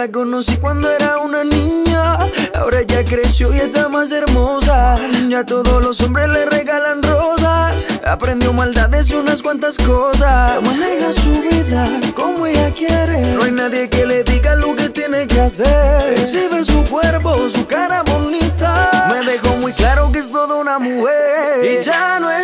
la conocí cuando era una niña. Ahora ya creció y está más hermosa. Ya todos los hombres le regalan rosas. Aprendió maldades y unas cuantas cosas. Maneja su vida como ella quiere. No hay nadie que le diga lo que tiene que hacer. Exhibe su cuerpo, su cara bonita. Me dejó muy claro que es toda una mujer. Y ya no es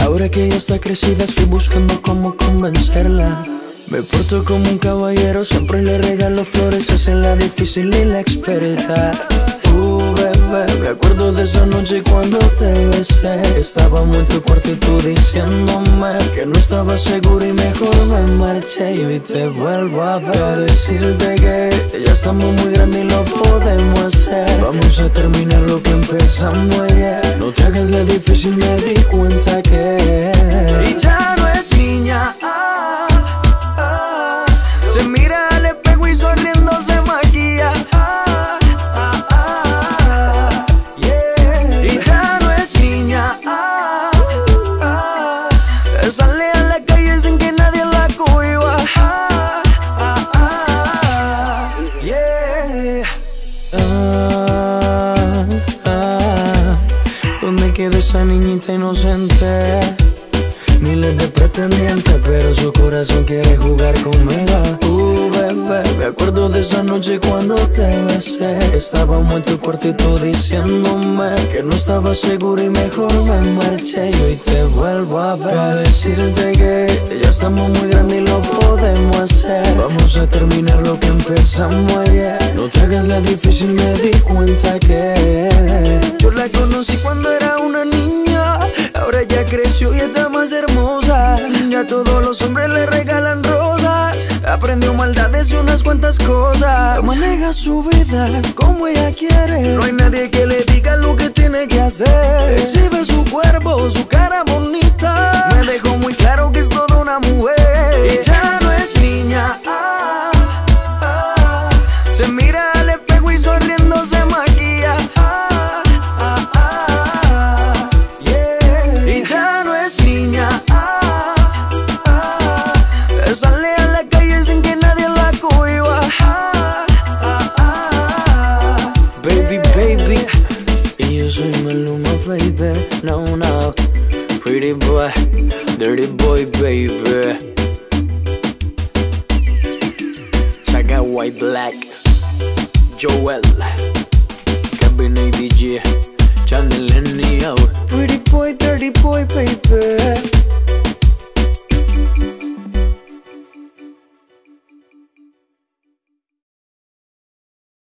ahora que ella está crecida, estoy buscando cómo convencerla. Me porto como un caballero, siempre le regalo flores, es la difícil y la experta. Uh, bebé, me acuerdo de esa noche cuando te besé. Estábamos en tu cuarto y tú diciéndome que no estaba seguro y mejor me marché. Y hoy te vuelvo a ver. A decirte que ya estamos muy grandes y lo podemos hacer. Vamos a terminar lo que empezamos ayer. No te hagas la difícil, me di cuenta que. Esa niñita inocente? Miles de pretendientes, pero su corazón quiere jugar conmigo. Uh, bebé, me acuerdo de esa noche cuando te besé. Estábamos en tu cuarto y diciéndome que no estaba seguro y mejor me marché. Y hoy te vuelvo a ver. A decirte que ya estamos muy grandes y lo podemos hacer. Vamos a terminar lo que empezamos ayer. No te hagas la difícil, me di cuenta que. Yo la conocí cuando era. Ahora ya creció y está más hermosa. Ya todos los hombres le regalan rosas. Aprendió maldades y unas cuantas cosas. Maneja su vida como ella quiere. No hay nadie que le diga lo que tiene que hacer. Exhibe su cuerpo, su cara Maluma, baby. No, no. Pretty boy, dirty boy, baby. Saga White Black, Joel,